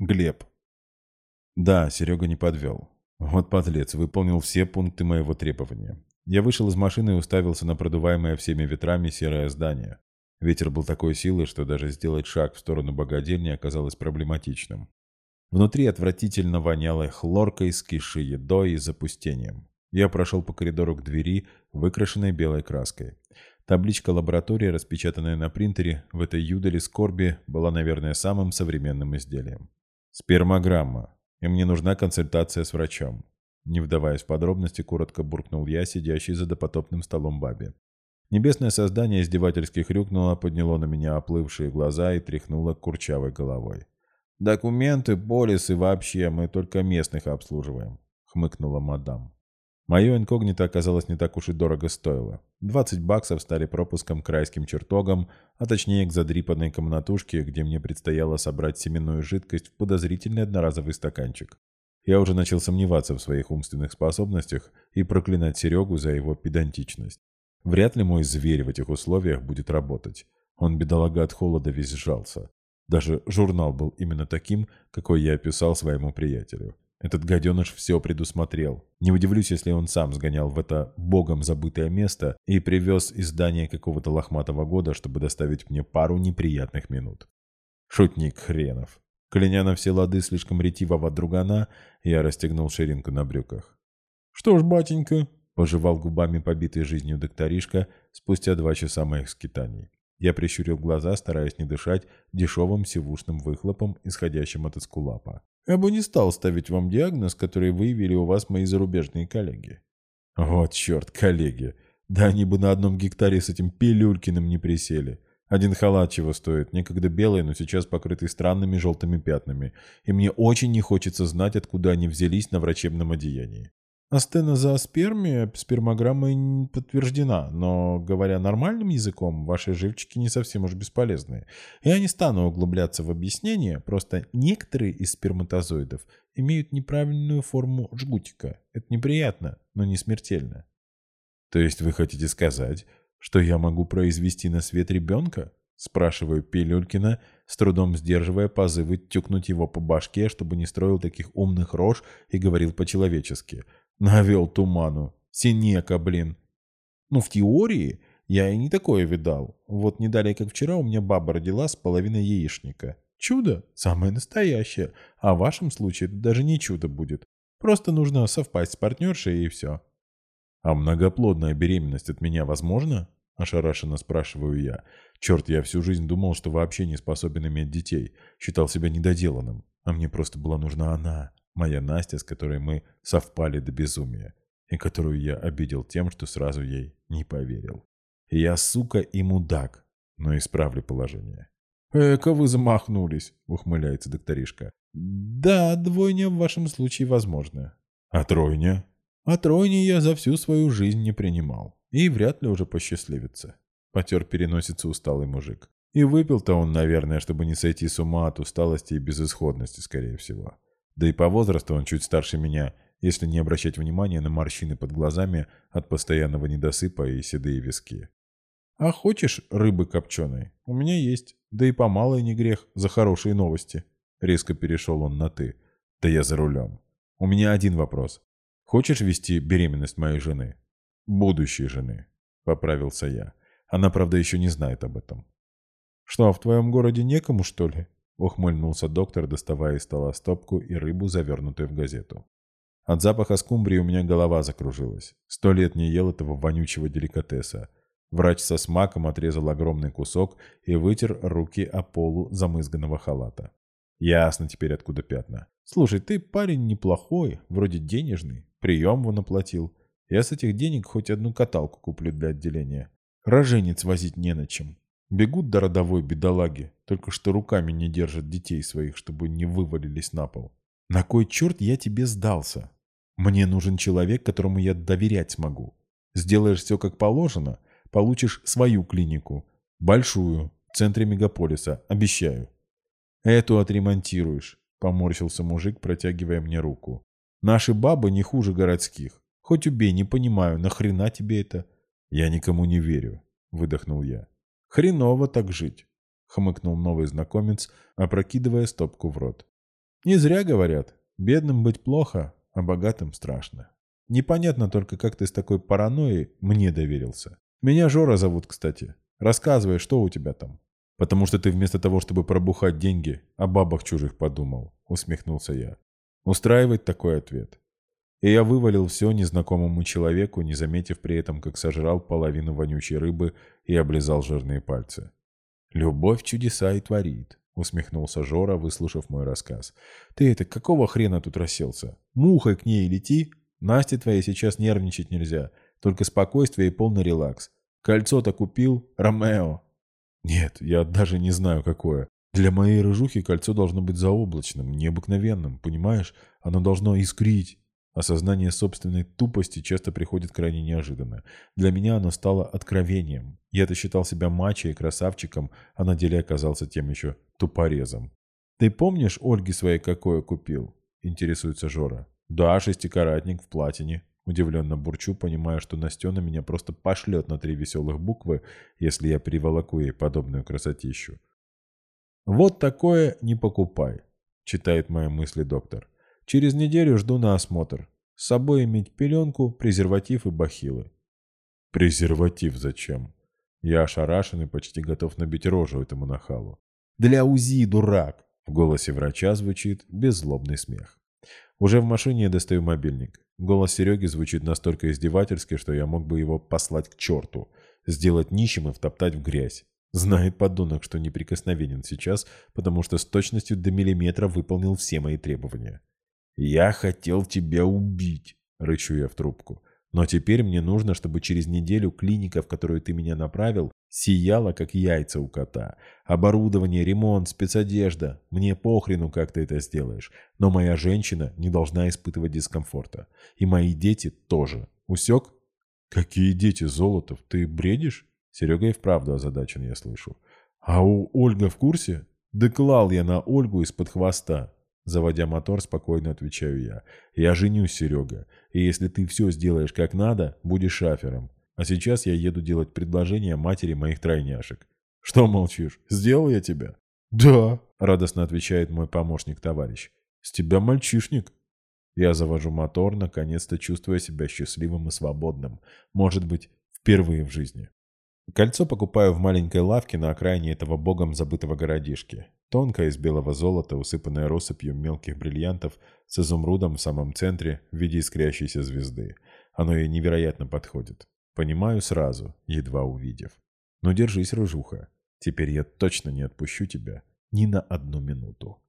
Глеб. Да, Серега не подвел. Вот подлец, выполнил все пункты моего требования. Я вышел из машины и уставился на продуваемое всеми ветрами серое здание. Ветер был такой силы, что даже сделать шаг в сторону богадельни оказалось проблематичным. Внутри отвратительно воняло хлоркой, скисшей едой и запустением. Я прошел по коридору к двери, выкрашенной белой краской. Табличка лаборатории, распечатанная на принтере, в этой юдоле скорби, была, наверное, самым современным изделием. Спермограмма. И мне нужна консультация с врачом. Не вдаваясь в подробности, коротко буркнул я, сидящий за допотопным столом бабе. Небесное создание издевательски хрюкнуло, подняло на меня оплывшие глаза и тряхнуло курчавой головой. «Документы, полисы вообще, мы только местных обслуживаем», — хмыкнула мадам. Мое инкогнито оказалось не так уж и дорого стоило. 20 баксов стали пропуском к райским чертогам, а точнее к задрипанной комнатушке, где мне предстояло собрать семенную жидкость в подозрительный одноразовый стаканчик. Я уже начал сомневаться в своих умственных способностях и проклинать Серегу за его педантичность. Вряд ли мой зверь в этих условиях будет работать. Он, бедолага, от холода весь сжался. Даже журнал был именно таким, какой я описал своему приятелю. Этот гаденыш все предусмотрел. Не удивлюсь, если он сам сгонял в это богом забытое место и привез издание какого-то лохматого года, чтобы доставить мне пару неприятных минут. Шутник хренов. Кляня на все лады слишком ретивого другана, я расстегнул ширинку на брюках. «Что ж, батенька», — пожевал губами побитой жизнью докторишка спустя два часа моих скитаний. Я прищурил глаза, стараясь не дышать дешевым сивушным выхлопом, исходящим от эскулапа. Я бы не стал ставить вам диагноз, который выявили у вас мои зарубежные коллеги. Вот черт, коллеги. Да они бы на одном гектаре с этим Пилюлькиным не присели. Один халат чего стоит, некогда белый, но сейчас покрытый странными желтыми пятнами. И мне очень не хочется знать, откуда они взялись на врачебном одеянии. Астенозооспермия спермограммой не подтверждена, но, говоря нормальным языком, ваши живчики не совсем уж бесполезные. Я не стану углубляться в объяснение, просто некоторые из сперматозоидов имеют неправильную форму жгутика. Это неприятно, но не смертельно. То есть вы хотите сказать, что я могу произвести на свет ребенка? Спрашиваю Пилюлькина, с трудом сдерживая позывы тюкнуть его по башке, чтобы не строил таких умных рож и говорил по-человечески – Навел туману. Синека, блин. Ну, в теории я и не такое видал. Вот не далее, как вчера, у меня баба родила с половиной яичника. Чудо? Самое настоящее. А в вашем случае это даже не чудо будет. Просто нужно совпасть с партнершей и все. А многоплодная беременность от меня возможна? Ошарашенно спрашиваю я. Черт, я всю жизнь думал, что вообще не способен иметь детей. Считал себя недоделанным. А мне просто была нужна она. Моя Настя, с которой мы совпали до безумия, и которую я обидел тем, что сразу ей не поверил. Я, сука, и мудак, но исправлю положение. «Эка вы замахнулись», — ухмыляется докторишка. «Да, двойня в вашем случае возможна». «А тройня?» «А тройни я за всю свою жизнь не принимал. И вряд ли уже посчастливится». Потер переносится усталый мужик. И выпил-то он, наверное, чтобы не сойти с ума от усталости и безысходности, скорее всего. Да и по возрасту он чуть старше меня, если не обращать внимания на морщины под глазами от постоянного недосыпа и седые виски. «А хочешь рыбы копченой? У меня есть. Да и по малой не грех за хорошие новости». Резко перешел он на «ты». «Да я за рулем. У меня один вопрос. Хочешь вести беременность моей жены?» «Будущей жены», — поправился я. Она, правда, еще не знает об этом. «Что, в твоем городе некому, что ли?» Ухмыльнулся доктор, доставая из стола стопку и рыбу, завернутую в газету. От запаха скумбрии у меня голова закружилась. Сто лет не ел этого вонючего деликатеса. Врач со смаком отрезал огромный кусок и вытер руки о полу замызганного халата. Ясно теперь, откуда пятна. Слушай, ты парень неплохой, вроде денежный. Прием вон оплатил. Я с этих денег хоть одну каталку куплю для отделения. Роженец возить не на чем. Бегут до родовой бедолаги, только что руками не держат детей своих, чтобы не вывалились на пол. На кой черт я тебе сдался? Мне нужен человек, которому я доверять смогу. Сделаешь все как положено, получишь свою клинику. Большую, в центре мегаполиса, обещаю. Эту отремонтируешь, поморщился мужик, протягивая мне руку. Наши бабы не хуже городских. Хоть убей, не понимаю, нахрена тебе это? Я никому не верю, выдохнул я. «Хреново так жить», — хмыкнул новый знакомец, опрокидывая стопку в рот. Не зря говорят, бедным быть плохо, а богатым страшно. Непонятно только, как ты с такой паранойей мне доверился. Меня Жора зовут, кстати. Рассказывай, что у тебя там. Потому что ты вместо того, чтобы пробухать деньги, о бабах чужих подумал, усмехнулся я. Устраивает такой ответ. И я вывалил все незнакомому человеку, не заметив при этом, как сожрал половину вонючей рыбы и облизал жирные пальцы. «Любовь чудеса и творит», — усмехнулся Жора, выслушав мой рассказ. «Ты это, какого хрена тут расселся? Мухой к ней лети, Насте твоей сейчас нервничать нельзя. Только спокойствие и полный релакс. Кольцо-то купил? Ромео. Нет, я даже не знаю, какое. Для моей рыжухи кольцо должно быть заоблачным, необыкновенным, понимаешь? Оно должно искрить. Осознание собственной тупости часто приходит крайне неожиданно. Для меня оно стало откровением. Я-то считал себя мачо и красавчиком, а на деле оказался тем еще тупорезом. «Ты помнишь Ольги своей какое купил?» – интересуется Жора. «Да, шестикаратник в платине». Удивленно бурчу, понимая, что Настена меня просто пошлет на три веселых буквы, если я приволоку ей подобную красотищу. «Вот такое не покупай», — читает мои мысли доктор. «Через неделю жду на осмотр. С собой иметь пеленку, презерватив и бахилы». «Презерватив зачем?» Я ошарашен и почти готов набить рожу этому нахалу. «Для УЗИ, дурак!» В голосе врача звучит беззлобный смех. Уже в машине я достаю мобильник. Голос Сереги звучит настолько издевательски, что я мог бы его послать к черту, сделать нищим и втоптать в грязь. Знает подонок, что неприкосновенен сейчас, потому что с точностью до миллиметра выполнил все мои требования. «Я хотел тебя убить», — рычу я в трубку. «Но теперь мне нужно, чтобы через неделю клиника, в которую ты меня направил, Сияла, как яйца у кота. Оборудование, ремонт, спецодежда. Мне похрену, как ты это сделаешь. Но моя женщина не должна испытывать дискомфорта. И мои дети тоже. Усек? Какие дети, Золотов? Ты бредишь? Серега и вправду озадачен, я слышу. А у Ольга в курсе? Да клал я на Ольгу из-под хвоста. Заводя мотор, спокойно отвечаю я. Я женюсь, Серега. И если ты все сделаешь как надо, будешь шафером. А сейчас я еду делать предложение матери моих тройняшек. Что молчишь? Сделал я тебя? Да, радостно отвечает мой помощник-товарищ. С тебя мальчишник. Я завожу мотор, наконец-то чувствуя себя счастливым и свободным. Может быть, впервые в жизни. Кольцо покупаю в маленькой лавке на окраине этого богом забытого городишки. Тонкое из белого золота, усыпанное россыпью мелких бриллиантов, с изумрудом в самом центре в виде искрящейся звезды. Оно ей невероятно подходит. Понимаю сразу, едва увидев. Но держись, рыжуха. Теперь я точно не отпущу тебя ни на одну минуту.